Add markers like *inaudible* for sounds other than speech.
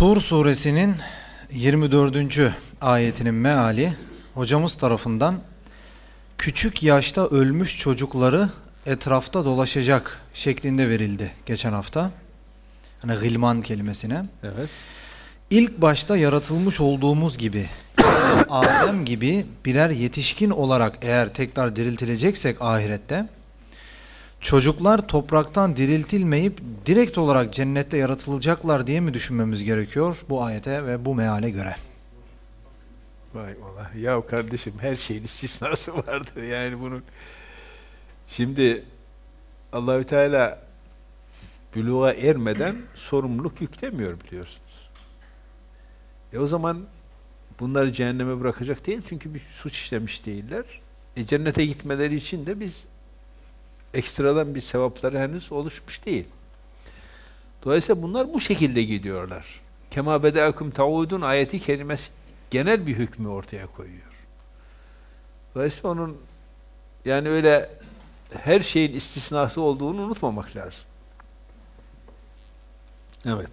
Tur suresinin 24. ayetinin meali hocamız tarafından küçük yaşta ölmüş çocukları etrafta dolaşacak şeklinde verildi geçen hafta. Hani gılman kelimesine. Evet. İlk başta yaratılmış olduğumuz gibi *coughs* Adem gibi birer yetişkin olarak eğer tekrar diriltileceksek ahirette çocuklar topraktan diriltilmeyip direkt olarak cennette yaratılacaklar diye mi düşünmemiz gerekiyor bu ayete ve bu meale göre? Vay Allah. Ya kardeşim her şeyin istisnası *laughs* vardır yani bunun. Şimdi Allahü Teala büluğa ermeden *clears throat* sorumluluk yüklemiyor biliyorsunuz. E o zaman bunları cehenneme bırakacak değil çünkü bir suç işlemiş değiller. E cennete gitmeleri için de biz ekstradan bir sevapları henüz oluşmuş değil. Dolayısıyla bunlar bu şekilde gidiyorlar. Kema bedeakum taudun ayeti kelimesi genel bir hükmü ortaya koyuyor. Dolayısıyla onun yani öyle her şeyin istisnası olduğunu unutmamak lazım. Evet.